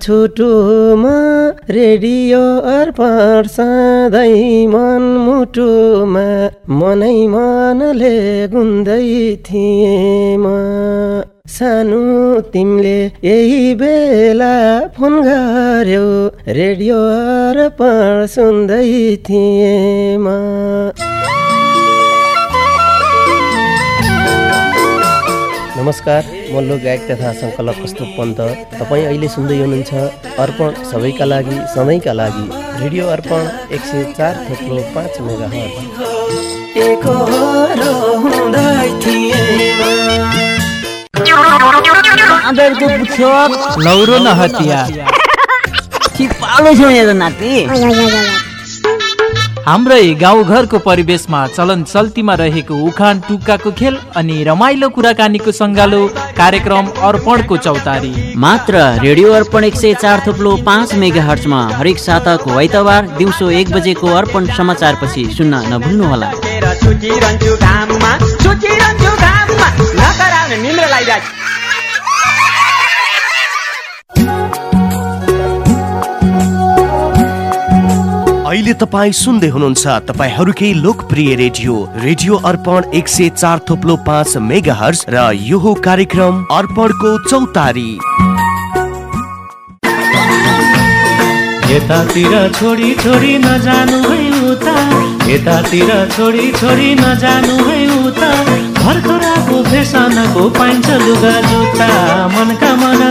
छुटुमा radio अर्पण सधैँ मन मुटुमा मनै मनले गुन्दै थिएँ म सानो तिमीले यही बेला फोन गर्यो रेडियो अर्पण सुन्दै थिएँ नमस्कार। म लोक गायक तथा सङ्कलक कस्तो पन्त। तपाईँ अहिले सुन्दै हुनुहुन्छ अर्पण सबैका लागि सधैँका लागि। रेडियो अर्पण एक सय चार थोप्लो पाँच मेगा लौरो न हतिया पालो छौ यहाँ त नाति। हाम्रै गाउँघरको परिवेशमा चलन चल्तीमा रहेको उखान टुक्काको खेल अनि रमाइलो कुराकानीको सङ्गालो कार्यक्रम अर्पणको चौतारी। मात्र रेडियो अर्पण एक सय चार थुप्लो पाँच मेगा हर्चमा हरेक साताको आइतबार दिउँसो एक बजेको अर्पण समाचारपछि सुन्न नभुल्नुहोला। अहिले तपाईँ सुन्दै हुनुहुन्छ तपाईँहरूकै लोकप्रिय रेडियो रेडियो अर्पण एक सय चार थोप्लो पाँच मेगा हर्स र यो कार्यक्रम अर्पणको चौतारी। यतातिर छोडी छोडी नजानु है उता यतातिर छोडी छोडी नजानु है उता भर्खराको फेसनको पाइन्छ लुगा जुत्ता मनका मना।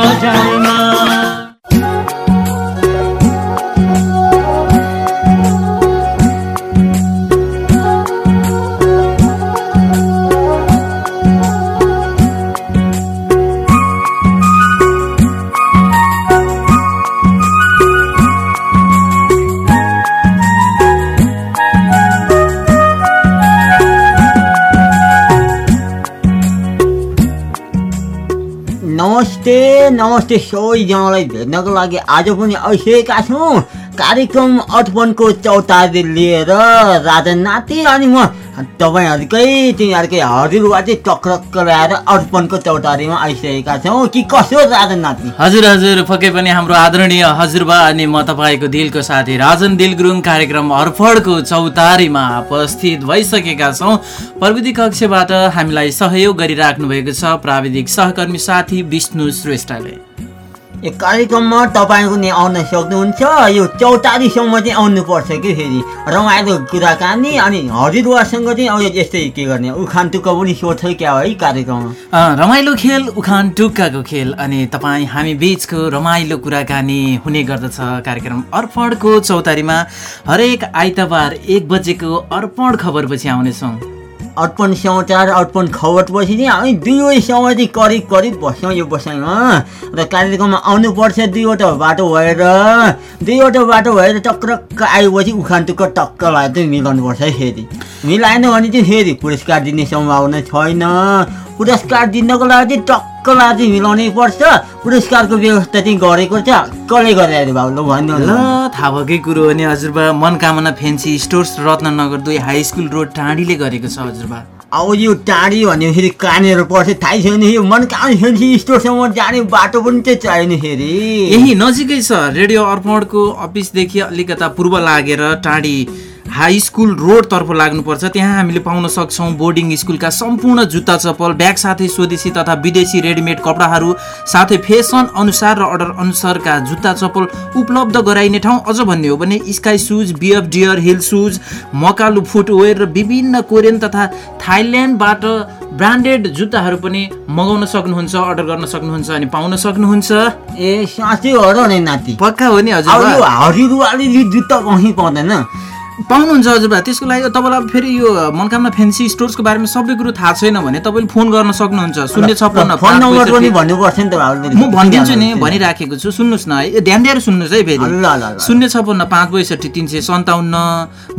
नमस्ते सबैजनालाई भेट्नको लागि आज पनि आइसकेका छौँ। कार्यक्रम अर्पणको चौतारी लिएर राजा नाति अनि म तपाईँहरूकै तिनीहरूकै हजुरबा चाहिँ टक्रक्क ल्याएर अर्पणको चौतारीमा आइसकेका छौँ। कि कसो राजा नाति? हजुर हजुर पक्कै पनि हाम्रो आदरणीय हजुरबा अनि म तपाईँको दिलको साथी राजन दिल गुरुङ कार्यक्रम अर्पणको चौतारीमा उपस्थित भइसकेका छौँ। प्रविधि कक्षबाट हामीलाई सहयोग गरिराख्नु भएको छ प्राविधिक सहकर्मी साथी विष्णु श्रेष्ठले। यो कार्यक्रममा तपाईँको नि आउन सक्नुहुन्छ यो चौतारीसम्म चाहिँ आउनुपर्छ कि फेरि? रमाइलो कुराकानी अनि हजुरबासँग चाहिँ अब यस्तै के गर्ने? उखान टुक्का पनि सोध्छ क्या है कार्यक्रममा? अँ, रमाइलो खेल उखान टुक्काको खेल अनि तपाईँ हामी बिचको रमाइलो कुराकानी हुने गर्दछ कार्यक्रम अर्पणको चौतारीमा। हरेक आइतबार एक बजेको अर्पण खबरपछि आउनेछौँ। अर्पण समाचार अर्पण खबरपछि चाहिँ हामी दुवैसँग चाहिँ करिब करिब बस्छौँ यो बसाइमा र कार्यक्रममा आउनुपर्छ दुईवटा बाटो भएर। दुईवटा बाटो भएर टक्रक्क आएपछि उखान टुक्क टक्क भएर चाहिँ मिलाउनुपर्छ है फेरि। मिलाएन भने चाहिँ फेरि पुरस्कार दिने सम्भावना छैन। पुरस्कार दिनको लागि टक्कलाई चाहिँ मिलाउनै पर्छ। पुरस्कारको व्यवस्था चाहिँ गरेको छ। कसले गरेर भाउ ल भन्नु ल थाहा भएकै कुरो हो नि हजुरबा। मनकामना फेन्सी स्टोर्स रत्नगर दुई हाई स्कुल रोड टाँडीले गरेको छ हजुरबा। अब यो टाढी भने फेरि कहाँनिर पर्छ थाहै छैन यो मनकाउने फेरि स्टोरसम्म जाने बाटो पनि चाहिँ चाहिने फेरि। यही नजिकै छ। रेडियो अर्पणको अफिसदेखि अलिकता पूर्व लागेर टाढी हाई स्कुल रोडतर्फ लाग्नुपर्छ। त्यहाँ हामीले पाउन सक्छौँ बोर्डिङ स्कुलका सम्पूर्ण जुत्ता चप्पल ब्याग साथै स्वदेशी तथा विदेशी रेडिमेड कपडाहरू साथै फेसन अनुसार र अर्डर अनुसारका जुत्ता चप्पल उपलब्ध गराइने ठाउँ अझ भन्ने हो भने sky shoes BF deer hill shoes Makalu footwear र विभिन्न कोरियन तथा थाइल्यान्डबाट ब्रान्डेड जुत्ताहरू पनि मगाउन सक्नुहुन्छ अर्डर गर्न सक्नुहुन्छ अनि पाउन सक्नुहुन्छ। ए साँच्चै हो र नि नाति? पक्का हो नि हजुर। जुत्ता कहीँ पाउँदैन। पाउनुहुन्छ हजुरबा त्यसको लागि तपाईँलाई फेरि यो मनकामना फेन्सी स्टोर्सको बारेमा सबै कुरो थाहा छैन भने तपाईँले फोन गर्न सक्नुहुन्छ शून्य छप्पन्न फोन पाँच नम्बर पनि पैँसठी। भन्नुपर्छ नि त भाउजूले। म भनिदिन्छु नि भनिराखेको छु सुन्नुहोस् न है ध्यान दिएर सुन्नुहोस् है फेरि। शून्य छप्पन्न पाँच बैसठी तिन सय सन्ताउन्न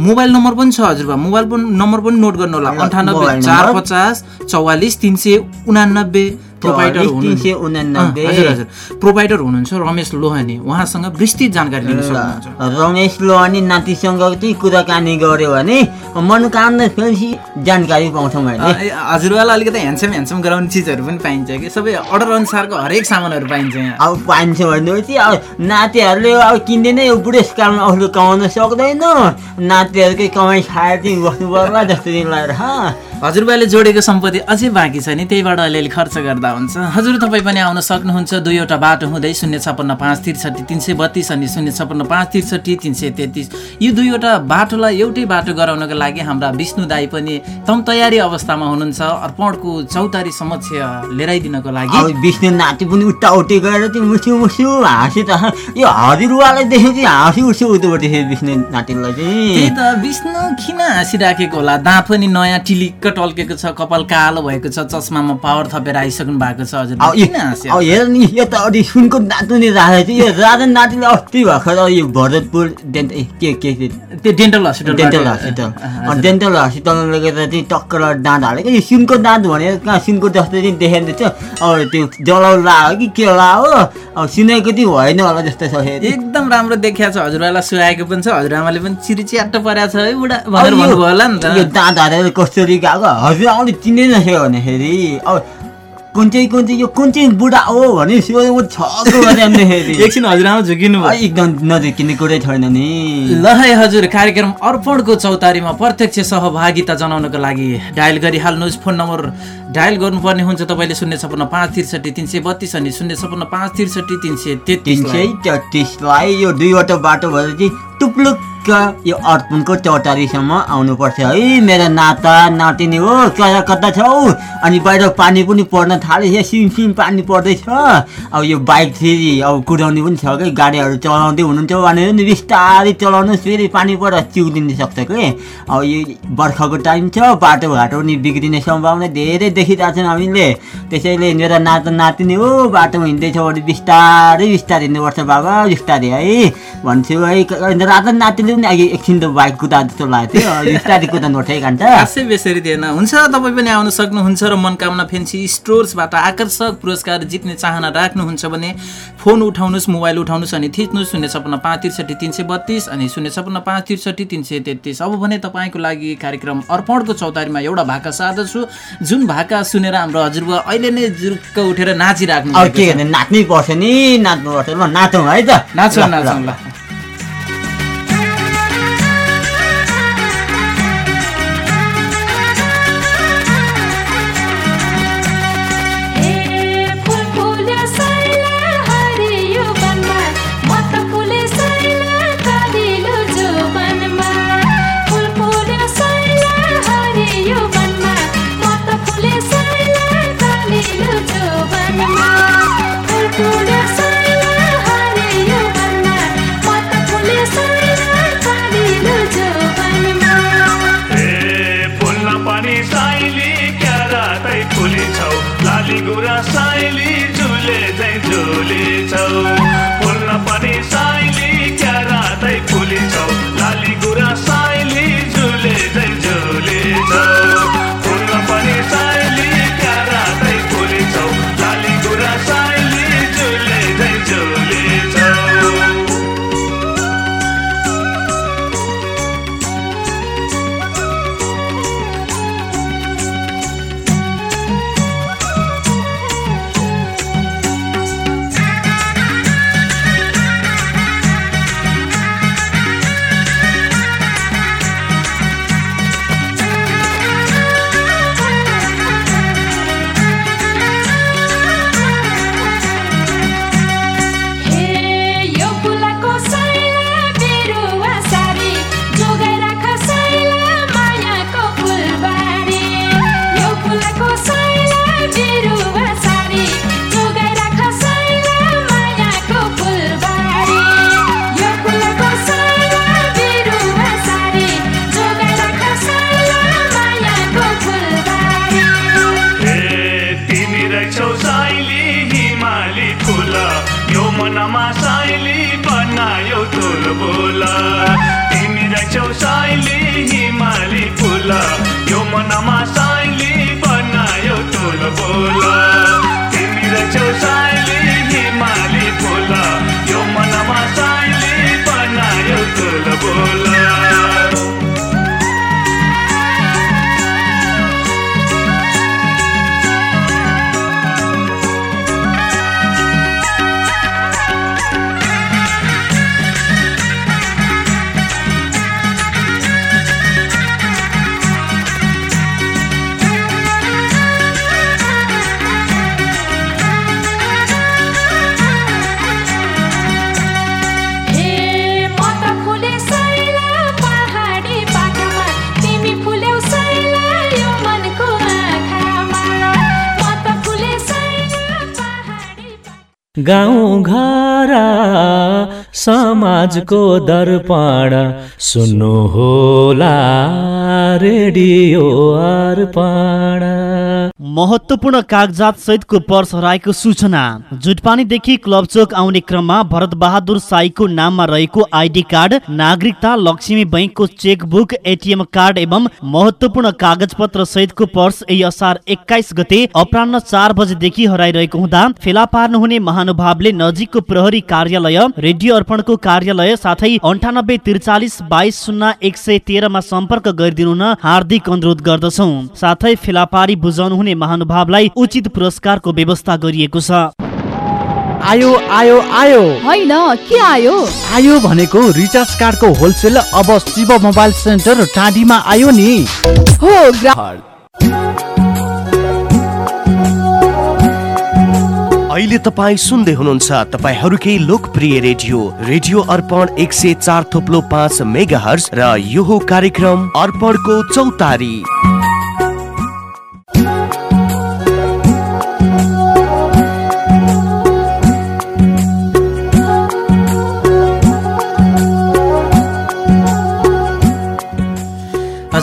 मोबाइल नम्बर पनि छ हजुरबा मोबाइल नम्बर पनि नोट गर्नु होला अन्ठानब्बे चार? पचास चौवालिस तिन सय उनानब्बे प्रोभाइडर हजुर हजुर। प्रोभाइडर हुनुहुन्छ रमेश लोहानी। उहाँसँग विस्तृत जानकारी लिन सक्नुहुन्छ। रमेश लोहानी नातिसँग चाहिँ कुराकानी गऱ्यो भने मनोकामना फेरि जानकारी पाउँछौँ मैले हजुरबालाई अलिकति ह्यान्डसम ह्यान्डसम गराउने चिजहरू पनि पाइन्छ कि? सबै अर्डर अनुसारको हरेक सामानहरू पाइन्छ यहाँ। अब पाइन्छ भनेपछि अब नातिहरूले अब किन्दैन यो बुढेसकालमा अरूले कमाउन सक्दैन। नातिहरूकै कमाइ खाएर चाहिँ बस्नु पर्ला जस्तो लागेर हा। हजुरबाले जोडेको सम्पत्ति अझै बाँकी छ नि त्यहीबाट अलिअलि खर्च गर्दा। हुन्छ। हजुर तपाईँ पनि आउन सक्नुहुन्छ। दुईवटा बाटो हुँदै शून्य छप्पन्न पाँच त्रिसठी तिन सय बत्तिस अनि शून्य छप्पन्न पाँच त्रिसठी तिन सय तेत्तिस। यो दुईवटा बाटोलाई एउटै बाटो गराउनको लागि हाम्रा विष्णु दाई पनि तम तयारी अवस्थामा हुनुहुन्छ। अर्पणको चौतारी समक्ष लिएर आइदिनको लागि विष्णु नाति पनि उता उटी गएर चाहिँ मुस्यु मुस्यु हाँस्यो त यो हजुरवालाई देखेपछि हाँस्यो उठ्यो उतोपट्टि विष्णु नातिलाई त्यही चाहिँ त विष्णु किन हाँसिराखेको होला? दाँत पनि नयाँ टिलिक्क टल्केको छ कपाल कालो भएको छ चस्मामा पावर थपेर आइसक्नु भएको छ हजुर अब किन यो- हेर नि यतापट्टि सुनको नातुनी राखेको छ यो राजा नातिले अस्ति भर्खर यो भरतपुर डेन्ट के के त्यो dental hospital dental hospital dental हस्पिटलमा लगेर चाहिँ टक्कर दाँत हालेको यो सुनको दाँत भनेर कहाँ सुनको जस्तो चाहिँ देखाइँदैछ अब त्यो जलाउ लाग्यो कि के लाग्यो अब सुनेको चाहिँ होइन होला जस्तो छ। एकदम राम्रो देखिया छ हजुरआलाई सुहाएको पनि छ हजुरआमाले पनि चिरी च्याट्ट परेको छ है बुढा अब भनेर यो- भन्नुभयो होला नि यो त दाँत हालेर कसरी गएको हजुर आउने चिन्दै नसक्यो भनेखेरि अब कुन चाहिँ कुन चाहिँ यो कुन चाहिँ बुढा हो भने छको भन्दाखेरि एकछिन हजुरआमा झुकिनु भयो। एकदम नजिकिने कुरै छैन नि। ल है हजुर कार्यक्रम अर्पणको चौतारीमा प्रत्यक्ष सहभागिता जनाउनको लागि डायल गरिहाल्नुहोस्। फोन नम्बर डायल गर्नुपर्ने हुन्छ तपाईँले शून्य छपन्न पाँच त्रिसठी तिन सय बत्तिस अनि शून्य छपन्न पाँच त्रिसठी तिन सय तिन सय तेत्तिसलाई यो दुईवटा बाटो भएर चाहिँ टुप्लुक्क यो अर्पणको चौतारीसम्म आउनुपर्छ है। मेरो नाता नातिनी हो कता कता छौ। अनि बाहिर पानी पनि पर्न थालेछ सिम सिम पानी पर्दैछ। अब यो बाइक फेरि अब कुदाउने पनि छ कि? गाडीहरू चलाउँदै हुनुहुन्छ भनेर नि बिस्तारै चलाउनुहोस् फेरि पानी पर चिउदिन सक्छ कि? अब यो बर्खाको टाइम छ बाटोघाटो पनि बिग्रिने सम्भावना धेरै देखिरहेको छौँ हामीले। त्यसैले मेरो नाता नातिनी हो बाटोमा हिँड्दैछ भने बिस्तारै बिस्तारै हिँड्नुपर्छ बाबा बिस्तारै है। भन्छु है रात नातिले पनि अघि एकछिन त बाइक कुदा जस्तो लागेको थियो बिस्तारै कुदाउनु ठै कान्छ। खासै बेसरी थिएन हुन्छ तपाईँ पनि आउन सक्नुहुन्छ र मनकामना फेन्सी स्टोर्सबाट आकर्षक पुरस्कार जित्ने चाहना राख्नुहुन्छ भने फोन उठाउनुहोस् मोबाइल उठाउनुहोस् अनि थिच्नुहोस् शून्य छपन्न पाँच त्रिसठी तिन सय बत्तिस अनि शून्य छपन्न पाँच त्रिसठी तिन सय तेत्तिस। अब भने तपाईँको लागि कार्यक्रम अर्पणको चौतारीमा एउटा भाका सार्दछु जुन भाका सुनेर हाम्रो हजुरबा अहिले नै जुर्क उठेर नाचिराख्नु के नाच्नै पर्छ नि नाच्नुपर्छ ल नाचौँ है त। नाचौँ। नाचौँ ल। समाजको दर्पण। सुन्नु होला रेडियो अर्पण। महत्वपूर्ण कागजात सहितको पर्स हराएको सूचना। जुटपानीदेखि क्लब चोक आउने क्रममा भरत बहादुर साईको नाममा रहेको आइडी कार्ड नागरिकता लक्ष्मी बैङ्कको चेकबुक एटिएम कार्ड एवं महत्वपूर्ण कागज पत्र सहितको पर्स यही असार एक्काइस गते अपरान्न चार बजेदेखि हराइरहेको हुँदा फेला पार्नुहुने महानुभावले नजिकको प्रहरी कार्यालय रेडियो अर्पणको कार्यालय साथै अन्ठानब्बे त्रिचालिस बाइस शून्य एक सय तेह्रमा सम्पर्क गरिदिनु हार्दिक अनुरोध गर्दछौ। साथै फेलापारी बुझाउनुहुने महानुभावलाई उचित पुरस्कारको व्यवस्था गरिएको छ। आयो आयो आयो। होइन के आयो? आयो भनेको रिचार्ज कार्डको होलसेल अब शिव मोबाइल सेन्टर टाँडीमा आयो नि। हो अहिले तपाईँ सुन्दै हुनुहुन्छ तपाईँहरूकै लोकप्रिय रेडियो रेडियो अर्पण एक सय चार थोप्लो पाँच मेगा हर्स र यो कार्यक्रम अर्पणको चौतारी।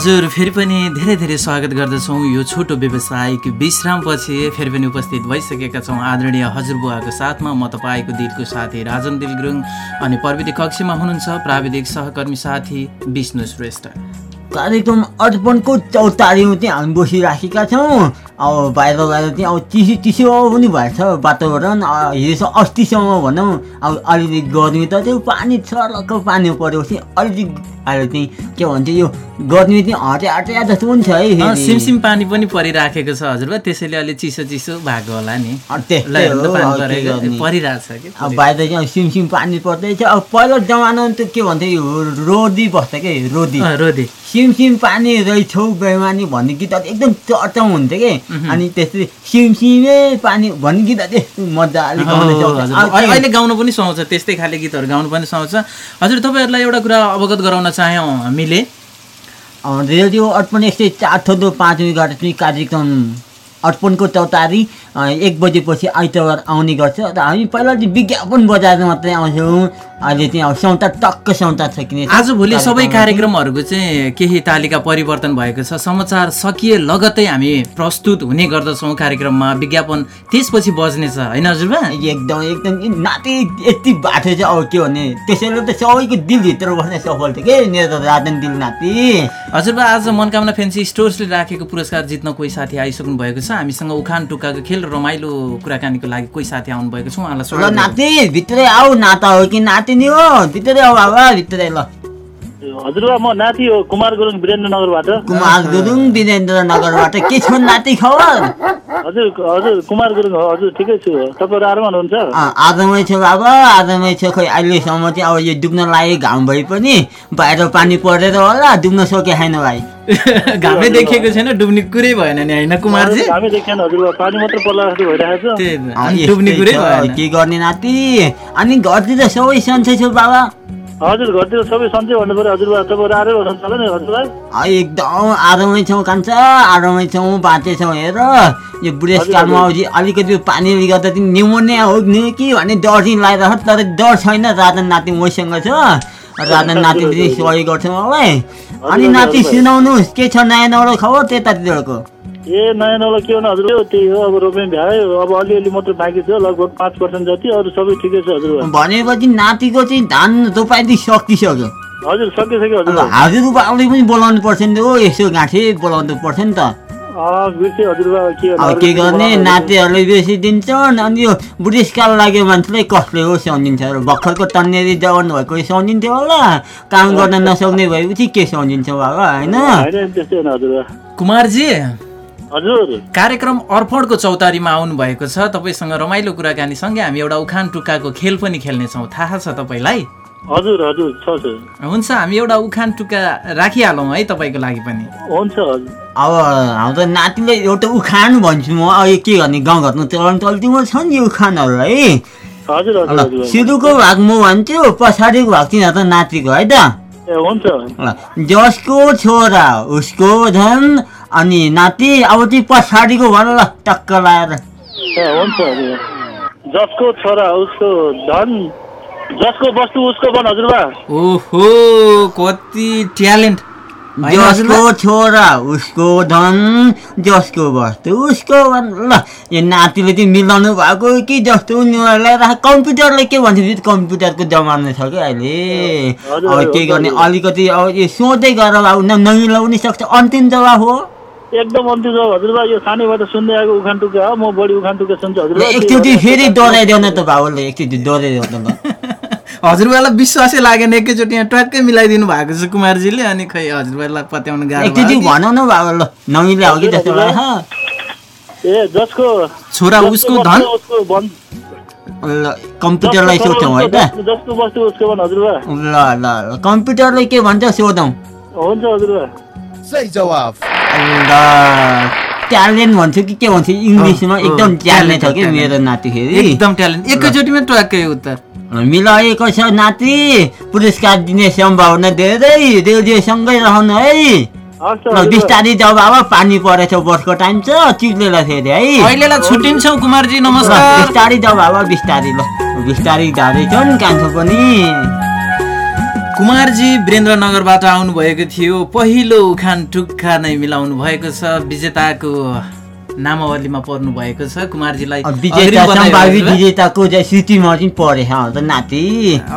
हजुर फेरि पनि धेरै धेरै स्वागत गर्दछौँ। यो छोटो व्यवसायिक विश्रामपछि फेरि पनि उपस्थित भइसकेका छौँ। आदरणीय हजुरबुवाको साथमा म तपाईँको दिलको साथी राजन दिल गुरुङ अनि प्रविधि कक्षमा हुनुहुन्छ प्राविधिक सहकर्मी साथी विष्णु श्रेष्ठ। कार्यक्रम अर्पणको चौतारीमा चाहिँ हामी बसिराखेका छौँ। अब बाहिर बाहिर चाहिँ अब चिसो चिसो पनि भएछ वातावरण। हिजो अस्तिसम्म भनौँ अब अलिअलि गर्मी त त्यो पानी छरक्क पानी परेपछि अलिअलि अहिले चाहिँ के भन्छ यो गर्मी चाहिँ हटे हटे जस्तो पनि छ है। सिमसिम पानी पनि परिराखेको छ हजुरबा त्यसैले अलि चिसो चिसो भएको होला नि। परिरहेछ कि अब बाहिर चाहिँ सिमसिम पानी पर्दैछ। अब पहिलो जमानामा त के भन्थ्यो यो रोदी बस्छ के रोदी। रोदी। सिमसिम पानी रहेछौ बेमानी भन्ने गीतहरू एकदम चर्चा हुन्थ्यो कि। अनि त्यसरी सिमसिमे पानी भन्ने गीतहरू यस्तो मजाले अहिले गाउनु पनि सुहाउँछ त्यस्तै खाले गीतहरू गाउनु पनि सुहाउँछ। हजुर तपाईँहरूलाई एउटा कुरा अवगत गराउन चाह्यौँ हामीले। रेडियो अर्पण सय चार थोदो पाँच मिनट चाहिँ कार्यक्रम अर्पणको चौतारी एक बजेपछि आइतबार आउने गर्छ। र हामी पहिला चाहिँ विज्ञापन बजाएर मात्रै आउँछौँ। अहिले चाहिँ अब सौता टक्क सौता छ किन आजभोलि सबै कार्यक्रमहरूको चाहिँ केही तालिका परिवर्तन भएको छ। समाचार सकिए लगतै हामी प्रस्तुत हुने गर्दछौँ कार्यक्रममा। विज्ञापन त्यसपछि बज्नेछ होइन हजुरबा? एकदम एकदम। नाति यति बाटो चाहिँ अब के भने त्यसैले त सबैको दिलभित्र बस्ने सफल थियो कि मेरो राजन दिल नाति? हजुरबा आज मनकामना फेन्सी स्टोर्सले राखेको पुरस्कार जित्न कोही साथी आइसक्नु भएको छ। हामीसँग उखान टुक्काको खेल रमाइलो कुराकानीको लागि कोही साथी आउनु भएको छ उहाँलाई। नाति भित्रै आऊ नाता हो कि नातिनी हो? भित्रै आऊ बाबा भित्रै ल। हजुरबा म नाति हो कुमार गुरुङ वीरेन्द्रनगरबाट। कुमार गुरुङ के छ नाति खबर? हजुर हजुर कुमार गुरुङ हो हजुर ठिकै छु। तपाईँहरू आराम हुनुहुन्छ? अँ, आजमै छ बाबा आजमै छ। खै अहिलेसम्म चाहिँ अब यो डुब्न लागेको घाम भए पनि बाहिर पानी परेर होला डुब्न सके छैन भाइ। घामै देखिएको छैन डुब्ने कुरै भएन नि होइन कुमारजी? हामी देखेन हजुरबा पानी मात्र पर्ला जस्तो भइरहेको छ त्यही त, अँ, अनि डुब्ने यस्तै कुरै भएन। के गर्ने नाति? अनि घरतिर सबै सन्चै छ बाबा। हजुर घरतिर सबै सन्चै भन्नु पऱ्यो। हजुरबा तपाईँहरू आराम हुनुहुन्छ होला नि हजुरबा? अँ, एकदम आरामै छौँ कान्छ। आरामै छौँ बाँचेछौँ हेर। यो बुढेसकालमा अझै अलिकति पानीले गर्दा चाहिँ निमोनिया हो नि कि भन्ने डर चाहिँ लागेर तर डर छैन राजन नाति मसँग छ। राजन नातिले चाहिँ सहयोग गर्छ मलाई अनि नाति सुनाउनुहोस् के छ नयाँ नौलो खबर त्यतातिरको? ए नयाँ नौलो के भन्नु हजुर? त्यही हो अब रोप्ने भ्यायो। अब अलिअलि मात्र बाँकी छ लगभग पाँच पर्सेन्ट जति अरू सबै ठिकै छ हजुरबा भनेपछि नातिको चाहिँ धान रोपाइदिइ सकिसक्यो। हजुर सकिसक्यो हजुर। बाउले पनि बोलाउनु पर्छ नि त। हो यसो गाँठे बोलाउनु पर्छ नि त अँ बिर्सेँ हजुरबा के गर्नु? नातिहरूले बेसी दिन्छन् अनि यो बुढेसकाल लाग्यो मान्छेलाई कसले हो सम्झिन्छ? र भर्खरको तन्नेरी जवान भएको सम्झिन्थ्यो होला। काम गर्न नसक्ने भएपछि के सम्झिन्छ बाबा होइन? कुमारजी हजुर कार्यक्रम अर्पणको चौतारीमा आउनु भएको छ। तपाईँसँग रमाइलो कुराकानी सँगै हामी एउटा उखान टुक्काको खेल पनि खेल्नेछौँ। थाहा छ तपाईँलाई? हजुर हजुर छ हुन्छ हामी एउटा उखान टुक्का राखिहालौँ है तपाईँको लागि पनि। हुन्छ हजुर। अब हाम्रो नातिले एउटा उखान भन्छु म। अहिले के गर्ने? गाउँघरमा चलन चल्तीमा छ नि उखानहरू है? सुरुको भाग म भन्छु पछाडिको भाग चाहिँ त नातिको है त? ए हुन्छ। ल जसको छोरा उसको धन अनि नाति अब चाहिँ पछाडिको भन ल टक्क लाएर। ए हुन्छ हजुर जसको छोरा उसको धन जसको वस्तु उसको बन हजुरबा। ओहो कति ट्यालेन्ट? जसको छोरा उसको धन जसको वस्तु उसको भन ल यो नातिले चाहिँ मिलाउनु भएको कि जस्तो उनीहरूलाई राख कम्प्युटरले के भन्छ कम्प्युटरको जमाना छ कि अहिले? हजुर, अब के हजुर, गर्ने? हजुर। अलिकति अब यो सोच्दै गर अब न- नमिलाउनु सक्छ। अन्तिम जवाब हो। एकदम अन्तिम जवाब। हजुरबा यो सानैबाट सुन्दै आएको उखान टुक्का हो। म बढी उखान टुक्का सुन्छु। ल हजुरबा एकचोटि फेरि दोहोऱ्याइदेऊ न त भाउले। एकचोटि दोहोऱ्याइदेऊ त ल। हजुरबालाई विश्वासै लागेन एकैचोटि यहाँ ट्वाक्कै मिलाइदिनु भएको छ कुमारजीले अनि खै हजुरबालाई पत्याउनु गाह्रो? भनौ न भाउ ल नमिला हो कि जस्तो। ए जसको छोरा उसको धन? ल कम्प्युटरलाई जसको सोधौँ है त ल ल ल कम्प्युटरले के भन्छ सोधौँ। हुन्छ हजुरबा सही जवाब ल ट्यालेन्ट भन्छु कि के भन्छु? इङ्ग्लिसमा एकदम ट्यालेन्ट छ कि. मेरो नातिखेरि? एकदम ट्यालेन्ट। एकैचोटिमा ट्वाक्कै उत्तर। मिलाएको छ नाति? पुरस्कार दिने सम्भावना धेरै रेडियोसँगै रहनु है। बिस्तारै जब अब पानी परेछ बर्खको टाइम छ चिप्लेर फेरि है। अहिलेलाई छुट्टिन्छौँ कुमारजी ल, नमस्कार बिस्तारै जब अब बिस्तारै ल। बिस्तारै जाँदैछौँ नि कान्छो पनि। कुमारजी वीरेन्द्रनगरबाट आउनुभएको थियो। पहिलो उखान टुक्का नै मिलाउनु भएको छ विजेताको नामावलीमा पर्नु भएको छ। कुमारजीलाई। विजेताको सूचीमा चाहिँ नाति।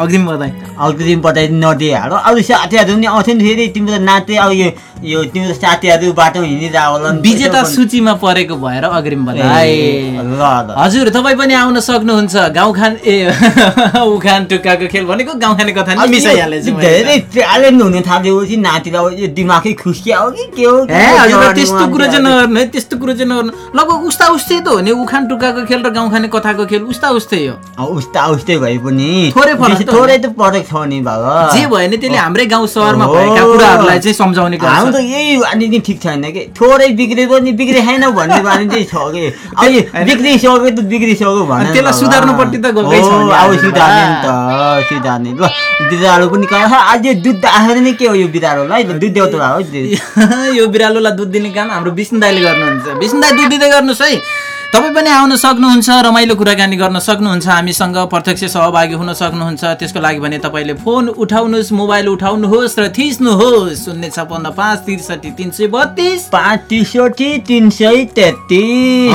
अग्रिम बधाई। अग्रिम बधाई नदिइहाल अरू साथीहरू पनि आउँथ्यो नि फेरि तिम्रो नाति अब यो यो तिम्रो साथीहरू बाटो हिँडिरहेको होला नि। विजेता सूचीमा परेको भएर अग्रिम बधाई। हजुर तपाईँ पनि आउन सक्नुहुन्छ। गाउँखान ए उखान टुक्काको खेल भनेको गाउँखाने कथा। धेरै ट्यालेन्ट हुन थालेपछि नातिलाई दिमागै खुस्किया हो कि के हो त्यस्तो कुरो चाहिँ नगर्नु है त्यस्तो कुरो चाहिँ नगर्नु। लगभग उस्ता उस्तै त हो नि उखान टुक्काको खेल र गाउँखाने कथाको खेल उस्ता उस्तै हो। उस्ता उस्तै भए पनि। थोरै फरक। थोरै त फरक छ नि बाबा। जे भयो नि त्यसले हाम्रै गाउँ सहरमा। भएका कुराहरूलाई चाहिँ सम्झाउने हाम्रो गर्छ त यही चाहिँ ठिक छैन कि? थोरै बिग्रे पनि बिग्रे छैन भन्ने बानी चाहिँ छ कि? यो बिग्रिसक्यो त बिग्रिसक्यो अनि त्यसलाई सुधार्नुपट्टि त गएकै छ नि। अब सुधार्ने नि त। सुधार्ने। ल बिरालो पनि कहाँ आज दुध आएर नै के हो यो बिरालोलाई? दुध देउता हो यो बिरालोलाई दुध दिने काम हाम्रो विष्णु दाईले गर्नुहुन्छ। विष्णु दाई दिँदै गर्नुहोस् है। तपाईँ पनि आउन सक्नुहुन्छ रमाइलो कुराकानी गर्न सक्नुहुन्छ हामीसँग प्रत्यक्ष सहभागी हुन सक्नुहुन्छ। त्यसको लागि भने तपाईँले फोन उठाउनुहोस् मोबाइल उठाउनुहोस् र थिच्नुहोस्। शून्य छपन्न पाँच त्रिसठी तिन सय बत्तिस। पाँच त्रिसठी तिन सय तेत्तिस।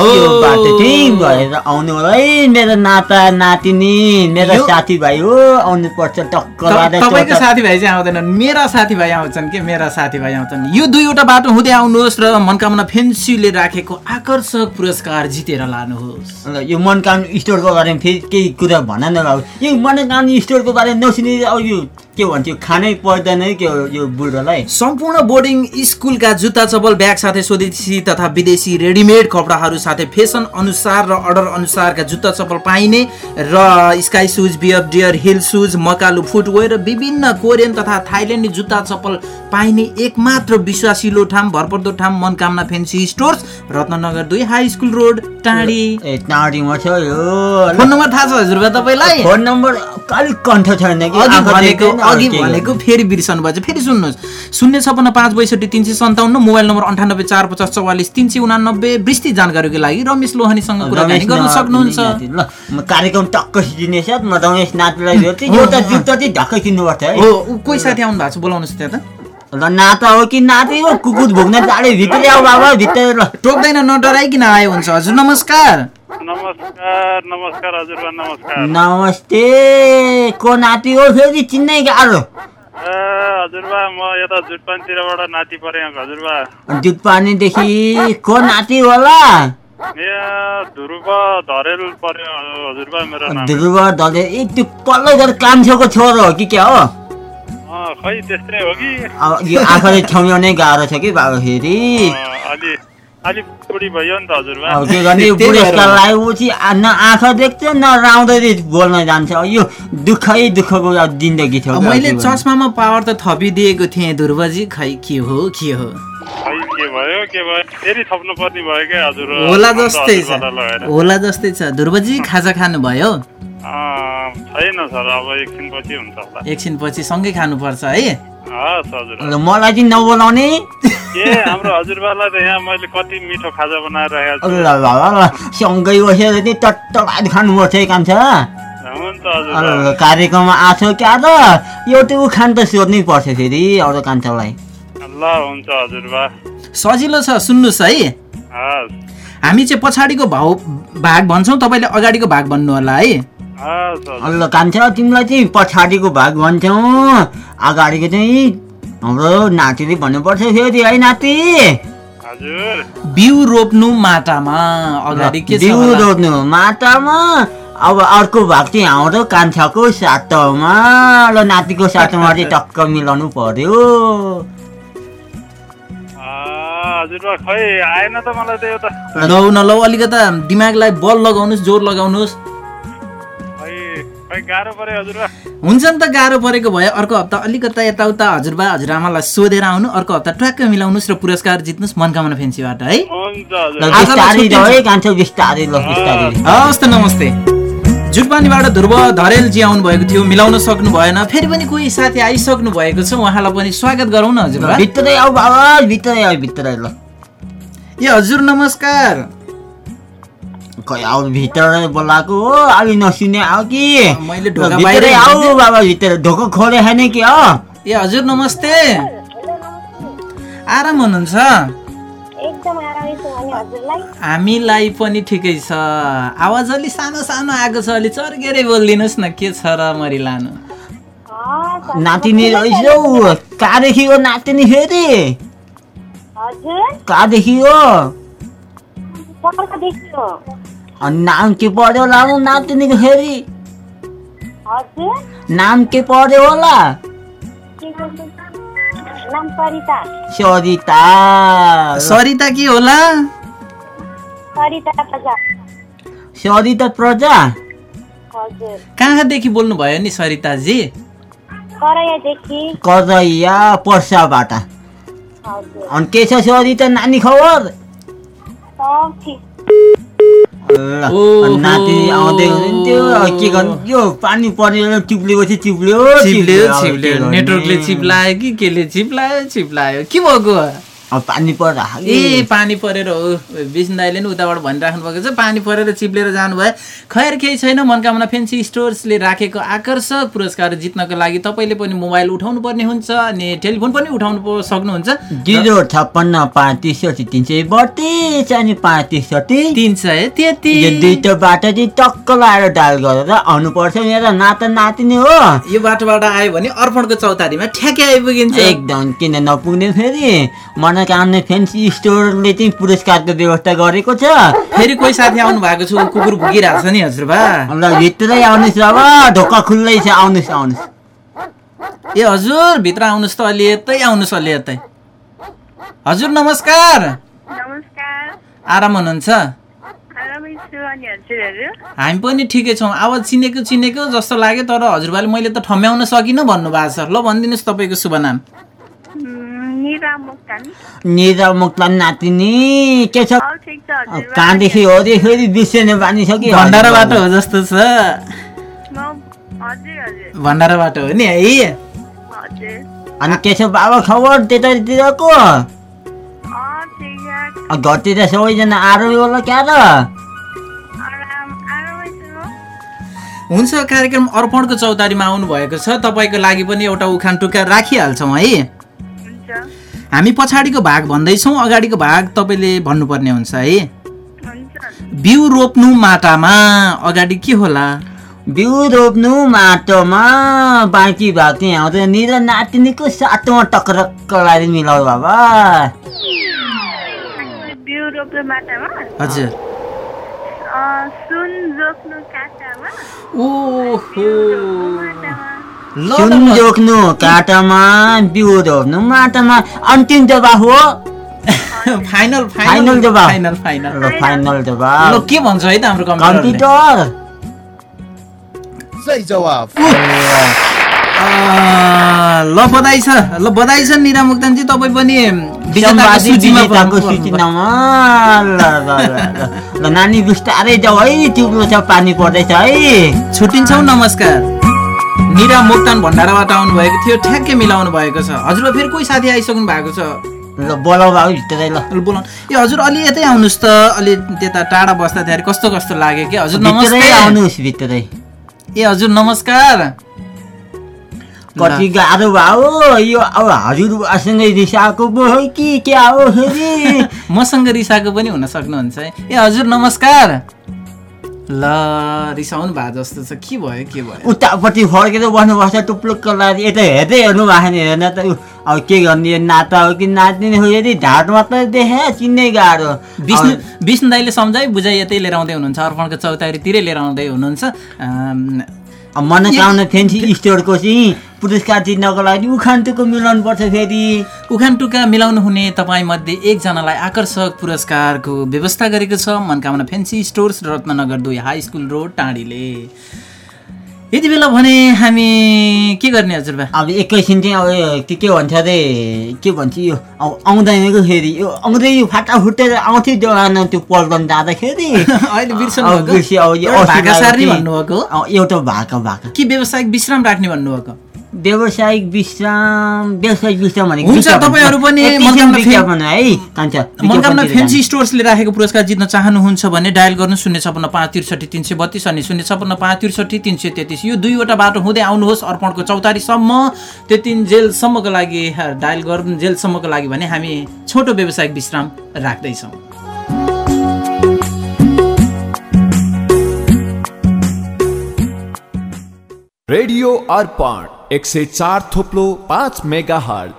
भएर आउनु होला। है मेरो नाता नातिनी मेरो साथीभाइ हो। आउनुपर्छ टक्क तपाईँको साथीभाइ चाहिँ आउँदैनन् मेरा साथीभाइ आउँछन् कि? मेरा साथीभाइ आउँछन्। यो दुईवटा बाटो हुँदै आउनुहोस् र मनकामना फेन्सीले राखेको आकर्षक पुरस्कार जितेर लानुहोस्। ल, यो मनकामना स्टोरको बारेमा फेरि केही कुरा भन न यो मनकामना स्टोरको बारेमा नसुने अब यो के भन्छ खानै पर्दैन है के हो यो बुढोलाई। सम्पूर्ण बोर्डिङ स्कुलका जुत्ता चप्पल ब्याग साथै स्वदेशी तथा विदेशी रेडिमेड कपडाहरू साथै फेसन अनुसार र अर्डर अनुसारका जुत्ता चप्पल पाइने र sky shoes BF deer hill shoes Makalu footwear र विभिन्न कोरियन तथा थाइल्यान्डी जुत्ता चप्पल पाइने एकमात्र विश्वासिलो ठाम भरपर्दो ठाम मनकामना फेन्सी स्टोर्स रत्नगर दुई हाई स्कुल रोड। टाढी। ए टाढीमा छ यो। फोन नम्बर थाहा छ हजुरबा तपाईँलाई? फोन नम्बर अलिक कण्ठ छैन कि? अघि भनेको अघि भनेको? फेरि बिर्सनु भएछ। फेरि सुन्नुहोस्। शून्य छपन्न पाँच बैसठी तिन सय सन्ताउन्न मोबाइल नम्बर अन्ठानब्बे चार पचास चौवालिस तिन सय उनानब्बे विस्तृत जानकारीको लागि रमेश लोहानीसँग कुराकानी गर्न सक्नुहुन्छ। ल कार्यक्रम टक्क सिद्धिने साथ म रमेश नातिलाई एउटा जुत्ता चाहिँ ढक्कै किन्नुपर्छ है। कोही साथी आउनु भएको छ? बोलाउनुहोस् त्यहाँ त। ल नाता हो कि नाति हो कुकुर भोग्न जाडे भित्रै आऊ बाबा भित्रै टोक्दैन नडराइकन आयो हुन्छ? हजुर नमस्कार। नमस्कार नमस्कार हजुरबा नमस्कार। नमस्ते को नाति हो? फेरि चिन्नै गाह्रो ए हजुरबा म यता जुटपानतिरबाट नाति परेँ हजुरबा। दुध पानीदेखि को नाति होला? यहाँ ध्रुव धरेल पर्यो हजुरबा मेरो नाम। ध्रुव दले ए त्यो पल्लो घर कान्छोको छोरो हो कि क्या हो? खै त्यस्तै हो कि यो आँखाले ठम्याउनै गाह्रो छ कि बाबा फेरि अँ, अलि अलिक बुढी भयो नि त हजुरबा अब के गर्ने यो त्यही भएर बुढेसकाल लागेपछि आ- न आँखा देख्छ न राउँदै बोल्न जान्छ यो दुःखै दुःखको जिन्दगी थियो मैले? चस्मामा पावर त थपिदिएको थिएँ ध्रुवजी खै के हो के हो खै के भयो के भयो फेरि थप्नु पर्ने भयो क्या हजुर होला जस्तै छ। होला जस्तै छ ध्रुवजी खाजा खानुभयो छैन सर अब एकछिनपछि हुन्छ होला। एकछिनपछि सँगै खानुपर्छ है? मलाई चाहिँ नबोलाउने ए हाम्रो हजुरबालाई त यहाँ मैले कति मिठो खाजा बनाएर राखेको सँगै बसेर चाहिँ टट्टलाद खानुपर्छ कान्छ? छु कार्यक्रममा आएको क्या त? एउटा उखान त सोध्नै पर्छ फेरि अरू कान्छालाई। ल हुन्छ हजुरबा। सजिलो छ सुन्नुहोस् है। हामी चाहिँ पछाडिको भाउ भाग भन्छौँ तपाईँले अगाडिको भाग भन्नु होला है। ल कान्छ तिमीलाई चाहिँ पछाडिको भाग भन्छौँ अगाडिको चाहिँ हाम्रो नातिले भन्नुपर्छ फेरि है नाति? हजुर। बिउ रोप्नु माटामा। अगाडि के छ बिउ? रोप्नु माटामा। अब अर्को भाग चाहिँ हाम्रो कान्छाको साटोमा ल नातिको साटोमा चाहिँ टक्क मिलाउनु पर्यो। अँ, हजुरबा खै आएन त मलाई त यो त। लौ न लौ अलिकता दिमागलाई बल लगाउनुहोस् जोर लगाउनुहोस् हुन्छ नि त गाह्रो परेको भए अर्को हप्ता अलिकता यताउता हजुरबा हजुरआमालाई सोधेर आउनु। अर्को हप्ता ट्र्याक्क मिलाउनुहोस् र पुरस्कार जित्नुहोस्। मनकामना फेन्सीबाट है। हवस् त नमस्ते। जुटपानीबाट ध्रुव धरेलजी आउनु भएको थियो। मिलाउन सक्नु भएन। फेरि पनि कोही साथी आइसक्नु भएको छ। उहाँलाई पनि स्वागत गरौँ न हजुर भित्रै आऊ बाबा। भित्रै आऊ भित्रै ल। ए हजुर नमस्कार। खै आऊ भित्र बोलाएको हो अलि नसुने आऊ कि मैले ढोका भित्रै आऊ। बाबा भित्र ढोको खोले छैन कि हो ए हजुर नमस्ते आराम हुनुहुन्छ एकदम आरामै छु अनि हजुरलाई हामीलाई पनि ठिकै छ आवाज अलि सानो सानो आएको छ अलि चर्केरै बोलिदिनुहोस् न के छ र मरि लानु नातिनी रहेछ हौ कहाँदेखि हो नातिनी फेरि कहाँदेखि हो नाम के पर्यो होला हौ नातिनीको फेरि हजुर नाम के पर्यो होला नाम सरिता सरिता सरिता के होला सरिता प्रजा सरिता प्रजा हजुर कहाँदेखि बोल्नु भयो नि सरिताजी करैया पर्साबाट हजुर अनि के छ सरिता नानी खबर नाति आउँदै हुनुहुन्थ्यो। अब के गर्नु? यो पानी परेर चिप्लेपछि चिप्ल्यो चिप्ल्यो चिप्ल्यो। गर्ने? नेटवर्कले चिप्लायो कि केले चिप्लायो? चिप्लायो। के भएको? पानी पर्दा ए पानी परेर हो। विष्णु दाईले नि उताबाट भनिराख्नु भएको छ पानी परेर चिप्लेर जानुभयो। खैर केही छैन मनकामना फेन्सी स्टोर्सले राखेको आकर्षक पुरस्कार जित्नको लागि तपाईँले पनि मोबाइल उठाउनु पर्ने हुन्छ अनि टेलिफोन पनि उठाउनु सक्नुहुन्छ। जिरो छप्पन्न पाँच त्रिसठी तिन सय बत्तिस अनि पाँच त्रिसठी। तिन सय यो दुईटा बाटो चाहिँ टक्क लगाएर डायल गरेर आउनुपर्छ मेरो नाता नातिनी हो। यो बाटोबाट आयो भने अर्पणको चौतारीमा ठ्याक्कै आइपुगिन्छ। एकदम किन नपुग्ने फेरि? मनोकामना फेन्सी स्टोरले चाहिँ पुरस्कारको व्यवस्था गरेको छ। फेरि कोही साथी आउनु भएको छ? कुकुर भुकिरहेको छ नि हजुरबा ल भित्रै आउनुहोस् बाबा ढोका खुल्लै छ। आउनुहोस् आउनुहोस्। ए हजुर भित्र आउनुहोस् त अलि यतै आउनुहोस् अलि यतै। हजुर नमस्कार। नमस्कार। आराम हुनुहुन्छ? आरामै छु अनि हजुरहरू? हामी पनि ठिकै छौँ। आवाज चिनेको चिनेको जस्तो लाग्यो तर हजुरबाले मैले त ठम्याउन सकिनँ भन्नुभएको छ। ल भनिदिनुहोस् तपाईँको शुभ नाम निरा मुक्तान निरा मुक्तान नातिनी के छ कहाँदेखि हो रे फेरि बिर्सेने बानी छ कि भण्डाराबाट हो जस्तो छ भण्डाराबाट हो नि है अनि के छ बाबा खबर त्यतातिरको अँ ठिक छ अब घरतिर सबैजना आरोग्य होला क्या र म हुन्छ कार्यक्रम अर्पणको चौतारीमा आउनु भएको छ। तपाईँको लागि पनि एउटा उखान टुक्का राखिहाल्छौँ है। हुन्छ। हामी पछाडिको भाग भन्दैछौँ अगाडिको भाग तपाईँले भन्नुपर्ने हुन्छ है। बिउ रोप्नु माटामा अगाडि के होला? बिउ रोप्नु माटोमा बाँकी भाग चाहिँ आउँदैन निर नातिनीको साटोमा टक्रक्क लागि मिलाउ बाबा। बिउ रोप्नु माटामा? हजुर। अँ, सुन रोप्नु काँटामा? ओहो। सुन जोख्नु काँटामा बिउ रोप्नु माटोमा अन्तिम हो। फाइनल फाइनल जवाफ। फाइनल फाइनल ल फाइनल ल जवाफ के भन्छ है त हाम्रो कम्प्युटरले कम्प्युटर। सही जवाब आ, ल बधाई छ। ल बधाई छ निरा मुक्तानजी तपाईँ पनि नानी बिस्तारै जाऊ है तिम्रो छ पानी पर्दैछ है। छुट्टिन्छौ नमस्कार। निरा मोक्तान भण्डाराबाट आउनुभएको थियो ठ्याक्कै मिलाउनु भएको छ। हजुरबा फेरि कोही साथी आइसक्नु भएको छ? ल बोलाउ भित्रै ल। बोलाउनु ए हजुर अलि यतै आउनुहोस् त। अलि त्यता टाढा बस्दाखेरि कस्तो कस्तो लाग्यो कि? हजुर नमस्ते आउनुहोस् भित्रै। ए हजुर नमस्कार। कति गाह्रो भयो यो अब हजुरबासँगै रिसाएको पो हो कि क्या हो फेरि? मसँग रिसाएको पनि हुन सक्नुहुन्छ है। ए हजुर नमस्कार। ल रिसाउनु भएको जस्तो छ। के भयो के भयो? उतापट्टि फर्केर बस्नुपर्छ टुप्लुक्क लागि यता हेर्दै हेर्नु भएको नि हेर्न त अब के गर्ने नाता हो कि नाच्ने हो यदि ढाड मात्रै देखे चिन्नै गाह्रो। विष्णु विष्णु दाईले सम्झाइ बुझाइ यतै लिएर आउँदै हुनुहुन्छ अर्पणको चौतारीतिरै लिएर आउँदै हुनुहुन्छ। मनोकामना फेन्सी स्टोरको चाहिँ पुरस्कार जित्नको लागि उखान टुको मिलाउनु पर्छ फेरि। उखान टुका मिलाउनु हुने तपाईँ मध्ये एकजनालाई आकर्षक पुरस्कारको व्यवस्था गरेको छ। मनकामना फेन्सी स्टोर्स रत्नगर दुई हाई स्कुल रोड टाँडीले यति बेला भने हामी के गर्ने हजुरबा? अब एकैछिन चाहिँ अब के के भन्छ अरे के भन्छ यो? अब आउँदैन कि फेरि। यो आउँदै यो फाटा फुटेर आउँथ्यो जवाना त्यो पल्टन जाँदाखेरि। एउटा भाका भाका। कि व्यावसायिक विश्राम राख्ने भन्नुभएको? व्यावसायिक विश्राम व्यावसायिक विश्राम भनेको हुन्छ। तपाईँहरू पनि मनोकामना है मनकामना फेन्सी। स्टोर्सले राखेको पुरस्कार जित्न चाहनुहुन्छ भने डायल गर्नु शून्य छपन्न पाँच त्रिसठी तिन सय बत्तिस अनि शून्य छपन्न पाँच त्रिसठी तिन सय तेत्तिस यो दुईवटा बाटो हुँदै आउनुहोस् अर्पणको चौतारीसम्म त्यति जेलसम्मको लागि डायल गर्नु जेलसम्मको लागि भने हामी छोटो व्यावसायिक विश्राम राख्दैछौँ रेडियो अर्पण एक सय चार थोप्लो पाँच मेगा हल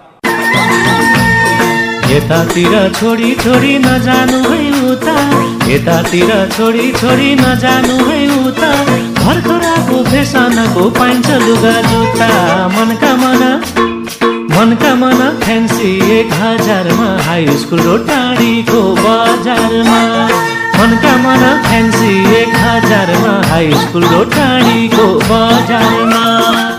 यतातिर छोडी छोडी नजानु है उता। यतातिर छोडी छोडी नजानु है उता। भर्खराको फेसनको पाइन्छ लुगा जुत्ता। मनका मना मनका मना फ्यान्सी एक हजारमा। हाई स्कुल र टाढीको बजारमा। मनका मना फ्यान्सी एक हजारमा हाई स्कुल र टाढीको बजारमा।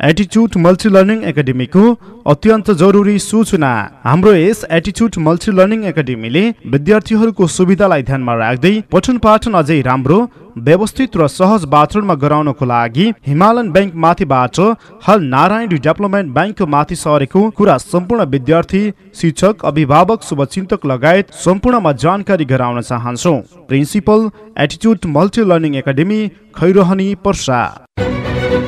एटिच्युड मल्टी लर्निङ एकाडेमीको अत्यन्त जरुरी सूचना। हाम्रो यस एटिच्युड मल्टी लर्निङ एकाडेमीले विद्यार्थीहरूको सुविधालाई ध्यानमा राख्दै पठन पाठन अझै राम्रो व्यवस्थित र सहज वातावरणमा गराउनको लागि हिमालयन ब्याङ्क माथिबाट हाल नारायण डेभलपमेन्ट ब्याङ्कको माथि सरेको कुरा सम्पूर्ण विद्यार्थी शिक्षक अभिभावक शुभचिन्तक लगायत सम्पूर्णमा जानकारी गराउन चाहन्छौँ। Principal एटिच्युड multi learning academy Khairahani Parsa.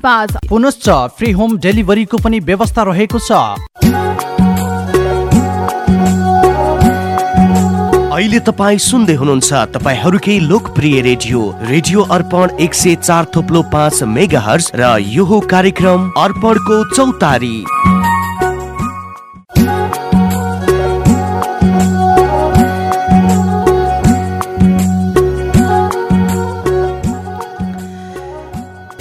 पाँच पुनश्च फ्री होम डेलिभरीको पनि व्यवस्था रहेको छ। अहिले तपाईँ सुन्दै हुनुहुन्छ तपाईँहरूकै लोकप्रिय रेडियो रेडियो अर्पण एक सय चार थोप्लो पाँच मेगा हर्स र यो कार्यक्रम अर्पणको चौतारी।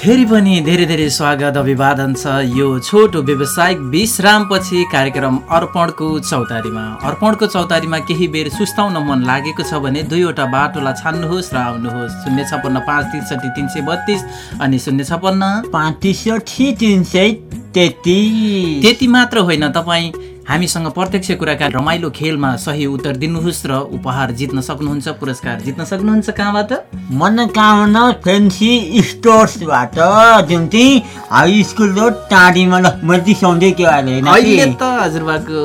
फेरि पनि धेरै धेरै स्वागत अभिवादन छ यो छोटो व्यावसायिक विश्रामपछि कार्यक्रम अर्पणको चौतारीमा। अर्पणको चौतारीमा केही बेर सुस्ताउन मन लागेको छ भने दुईवटा बाटोलाई छान्नुहोस् र आउनुहोस्। शून्य छपन्न पाँच त्रिसठी तिन सय बत्तिस अनि शून्य छपन्न पाँच त्रिसठी तिन सय तेत्तिस। त्यति मात्र होइन तपाईँ हामीसँग प्रत्यक्ष कुराकानी रमाइलो खेलमा सही उत्तर दिनुहोस् र उपहार जित्न सक्नुहुन्छ पुरस्कार जित्न सक्नुहुन्छ कहाँबाट? मनोकामना फेन्सी स्टोर्सबाट जुन चाहिँ हाई स्कुल रोड टाढीमा ल मैले रिसाउँदै के अहिले? त हजुरबाको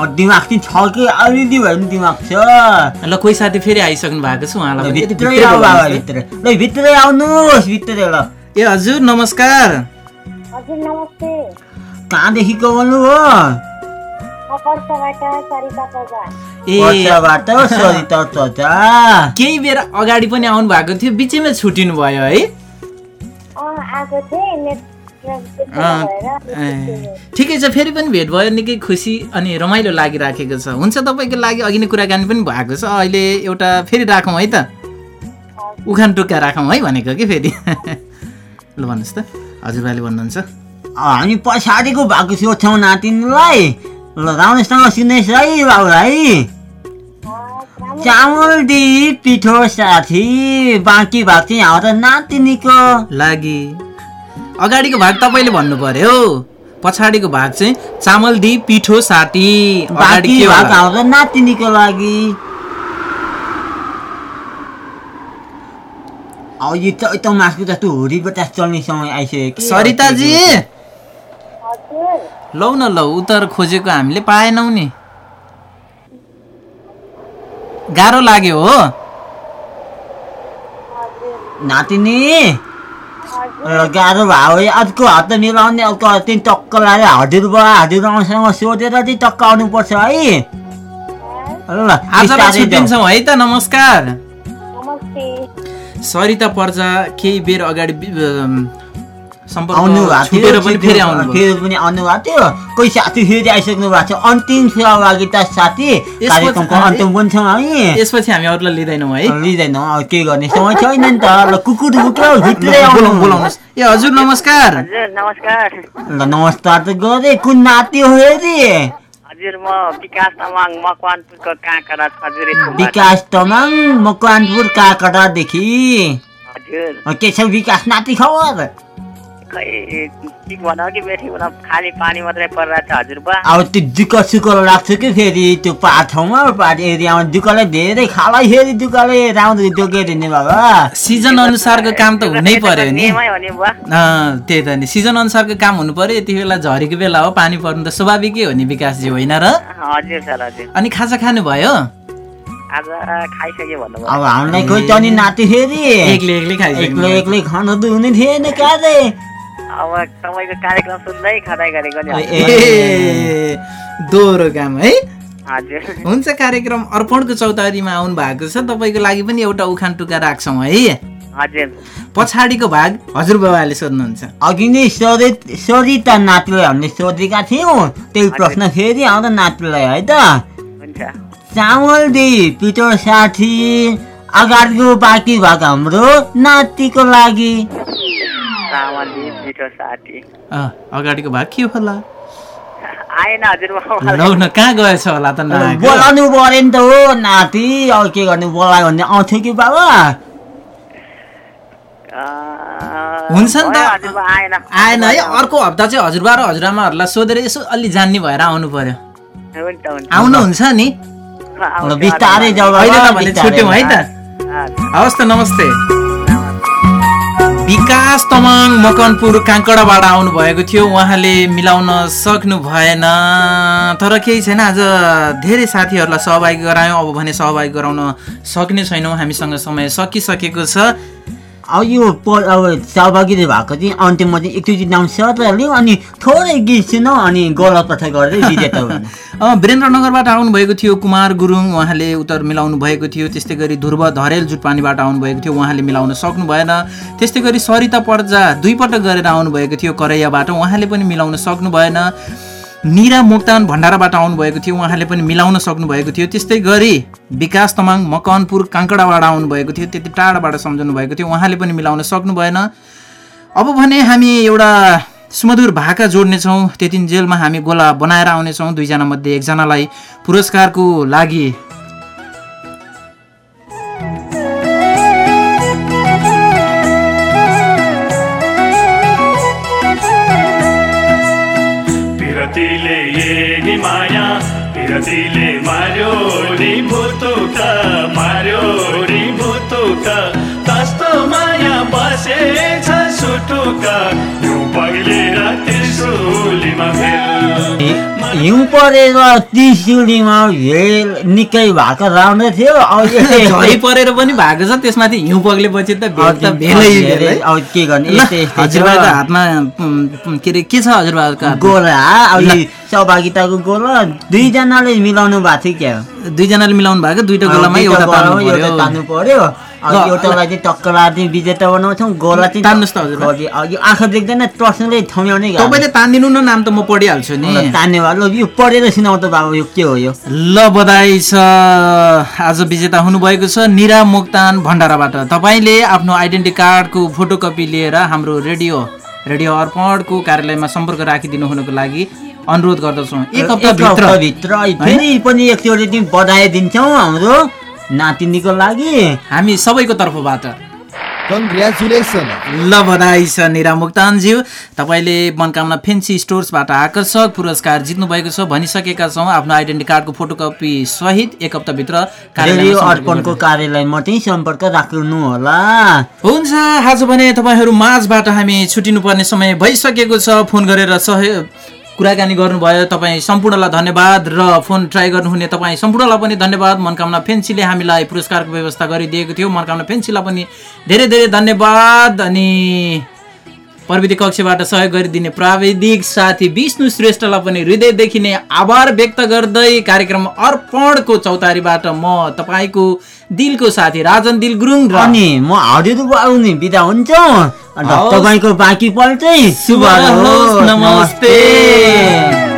अब दिमाग चाहिँ छ कि अलिअलि भए पनि दिमाग छ। ल कोही साथी फेरि आइसक्नु भएको छ उहाँलाई भित्रै है। ल भित्रै आउनुहोस् भित्रै ल। ए हजुर नमस्कार। हजुर नमस्ते। कहाँदेखिको बोल्नुभयो म केही बेर अगाडि पनि आउनु भएको थियो बिचैमा छुट्टिनु भयो है ठिकै छ फेरि पनि भेट भयो निकै खुसी अनि रमाइलो लागिराखेको छ। हुन्छ तपाईँको लागि अघि नै कुराकानी पनि भएको छ अहिले एउटा फेरि राखौँ है त। उखान टुक्का राखौँ है भनेको कि फेरि? ल भन्नुहोस् त। हजुरबाले भन्नुहुन्छ। हामी पछाडिको भएको सोध्छौँ नातिनीलाई। ल राम्रोसँग सुन्नुहोस् है। बाबुलाई चामल दि पिठो साथी बाँकी भाग चाहिँ हाम्रो नातिनीको लागि। अगाडिको भाग तपाईँले भन्नु पर्यो। पछाडिको भाग चाहिँ चामल दि पिठो अगाडि बाँकी भाग? हाम्रो नातिनीको लागि। अब यो त यता मासु जस्तो हुरी बतास चल्ने समय आइसक्यो। कि सरिताजी! हजुर। लौ न लौ उत्तर खोजेको हामीले पाएनौ नि। गाह्रो लाग्यो हो। नातिनी गाह्रो भयो है अर्को हात मिलाउने अर्को हात टक्क लगाएर हजुरबा हजुरआमासँग सोधेर चाहिँ टक्क आउनुपर्छ है। ल। छुट्टिन्छौँ है त नमस्कार। नमस्ते। सरिता पर्जा केही बेर अगाडि फेरि पनि थियो। कोही साथी फेरि आइसक्नु भएको छ अन्तिम सहभागिता साथी। कार्यक्रमको अन्तिम पनि छौँ है यसपछि हामी अरूलाई लिँदैनौँ है। लिँदैनौँ। अब के गर्ने? समय छैन नि त। ल कुकुर भुक्रो भित्रै बोलाउँ आउनु। बोलाउनुहोस् ए हजुर नमस्कार। हजुर नमस्कार। ल नमस्कार त गरे कुन नाति हो हेरी? हजुर म विकास तामाङ मकवानपुरको काँकडा खजुरी विकास तमाङ मकवानपुर काकडा,देखि हजुर। के छ विकास नाति खबर? खै के भनौँ कि बेठी भनौँ खाली पानी मात्रै परिरहेको छ हजुर बा। अब त्यो दुःख सुख लाग्छ कि फेरि त्यो पाहाड ठाउँमा? पाहाड एरियामा दुःखलाई धेरै खालाई फेरि दुःखले राम्रो दुखेर हिँड्ने बाबा। सिजन अनुसारको काम त हुनै पर्यो नि। त्यही त नि। सिजन अनुसारको काम हुनु पर्यो यति बेला झरीको बेला हो पानी पर्नु त स्वाभाविकै हो नि विकासजी होइन र? हजुर सर हजुर। अनि खाजा खानुभयो? आज खाइसक्यो भन्नुभयो। अब हामीलाई खोइ त नि नाति फेरि। एक्लै एक्लै खानु त हुने थिएन कहाँ अब तपाईँको कार्यक्रम सुन्दै खाँदै गरेको नि। ए दोहोरो काम है? हजुर। हुन्छ कार्यक्रम अर्पणको चौतारीमा आउनु भएको छ। तपाईँको लागि पनि एउटा उखान टुक्का राख्छौँ है? हजुर। पछाडिको भाग हजुरबाबाले सोध्नुहुन्छ। अघि नै सरित सरिता नातिलाई हामीले सोधेका थियौँ। त्यही प्रश्न फेरि आउँदा नातिलाई है त? चामल दे पिठो साठी अगाडिको बाँकी भाग हाम्रो नातिको लागि। अगाडिको भाग के होला? आएन हजुर बाबा लौ न कहाँ गएछ होला त बोलाउनु पऱ्यो नि त हो नाति। अब के गर्ने? बोलायो भने आउँथ्यो कि बाबा? हुन्छ नि त। आएन। है अर्को हप्ता चाहिँ हजुरबा र हजुरआमाहरूलाई सोधेर यसो अलि जान्ने भएर आउनु पर्यो हुन्छ हुन्छ। आउनुहुन्छ नि? बिस्तारै। छुट्यौँ है त। हवस् त नमस्ते। विकास तमाङ मकनपुर काङ्कडाबाट आउनुभएको थियो। उहाँले मिलाउन सक्नु भएन। तर केही छैन। आज धेरै साथीहरूलाई सहभागी गरायौँ। अब भने सहभागी गराउन सक्ने छैनौँ। हामीसँग समय सकिसकेको छ। अब यो प- अब सहभागी भएको चाहिँ अन्तिममा चाहिँ एक दुई नाम सर लिउँ अनि थोरै गीत सुनौँ अनि गोला पठा गर्दै वीरेन्द्रनगरबाट आउनुभएको थियो कुमार गुरुङ उहाँले उत्तर मिलाउनु भएको थियो। त्यस्तै गरी ध्रुव धरेल जुटपानीबाट आउनुभएको थियो उहाँले मिलाउन सक्नु भएन। त्यस्तै गरी सरिता पर्जा दुईपटक गरेर आउनुभएको थियो करैयाबाट उहाँले पनि मिलाउन सक्नु भएन। निरा मोक्तान भण्डाराबाट आउनुभएको थियो उहाँले पनि मिलाउन सक्नुभएको थियो। त्यस्तै गरी विकास तमाङ मकनपुर काङ्कडाबाट आउनुभएको थियो त्यति टाढाबाट सम्झाउनु भएको थियो। उहाँले पनि मिलाउन सक्नु भएन। अब भने हामी एउटा सुमधुर भाका जोड्नेछौँ त्यति जेलमा हामी गोला बनाएर आउनेछौँ दुईजना मध्ये एकजनालाई पुरस्कारको लागि पिरतीले ये नि माया पिरतीले मार्यो नि भुतुक मार्यो नि भुतुक कस्तो माया बसेछ सुटुक यो पग्लेर त्रिशुलीमा फेल हिउँ परेर त्रिशुलीमा भेल निकै भएको राम्रो थियो झरी परेर पनि भएको छ त्यसमाथि हिउँ पग्लेपछि त भेल। अब के गर्ने। हजुरबाको हातमा के अरे के छ हजुरबाको हातमा? सहभागिताको गोला दुईजनाले मिलाउनु भएको थियो क्या? दुईजनाले मिलाउनु भएको दुईटा गोलामा एउटा तान्नु पर्यो। एउटालाई चाहिँ टक्कला चाहिँ विजेता बनाउँछौँ गोला चाहिँ तान्नुहोस् त हजुर। यो आँखा देख्दैन प्रश्नले ठम्याउने। तपाईँले तानिदिनु न नाम त म पढिहाल्छु नि। तान्ने भयो यो पढेर सुनाउ त बाबु यो के हो यो? ल बधाई छ। आज विजेता हुनुभएको छ निरा मोक्तान भण्डाराबाट। तपाईँले आफ्नो आइडेन्टिटी कार्डको फोटोकपी लिएर हाम्रो रेडियो रेडियो अर्पणको कार्यालयमा सम्पर्क राखिदिनु हुनुको लागि अनुरोध गर्दछौँ। एक हप्ताभित्र फेरि पनि एकचोटि चाहिँ बधाई दिन्छौँ हाम्रो नातिनीको लागि। हामी सबैको तर्फबाट। कङ्ग्रेचुलेसन ल बधाई छ निरा मुक्तानज्यू। तपाईँले मनकामना फेन्सी स्टोर्सबाट आकर्षक पुरस्कार जित्नु भएको छ। भनिसकेका छौँ आफ्नो आइडेन्टिटी कार्डको फोटोकपी सहित एक हप्ताभित्र सम्पर्क अर्पणको कार्यालयमा चाहिँ सम्पर्क राख्नु होला हुन्छ आज भने तपाईँहरू माझबाट हामी छुटिनुपर्ने समय भइसकेको छ। फोन गरेर सहयोग कुराकानी गर्नुभयो। तपाईँ सम्पूर्णलाई धन्यवाद र फोन ट्राई गर्नुहुने तपाईँ सम्पूर्णलाई पनि धन्यवाद। मनकामना फेन्सीले हामीलाई पुरस्कारको व्यवस्था गरिदिएको थियो। मनकामना फेन्सीलाई पनि धेरै धेरै धन्यवाद अनि प्रविधि कक्षबाट सहयोग गरिदिने प्राविधिक साथी विष्णु श्रेष्ठलाई पनि हृदयदेखि नै आभार व्यक्त गर्दै कार्यक्रम अर्पणको चौतारीबाट म तपाईँको दिलको साथी राजन दिल गुरुङ र अनि म हजुर बाबु नि बिदा हुन्छ। तपाईँको बाँकी पल चाहिँ शुभ। नमस्ते।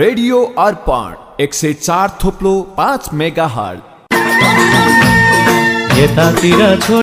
रेडियो अर्पण एक से चार थोप्लो पाँच मेगा छोड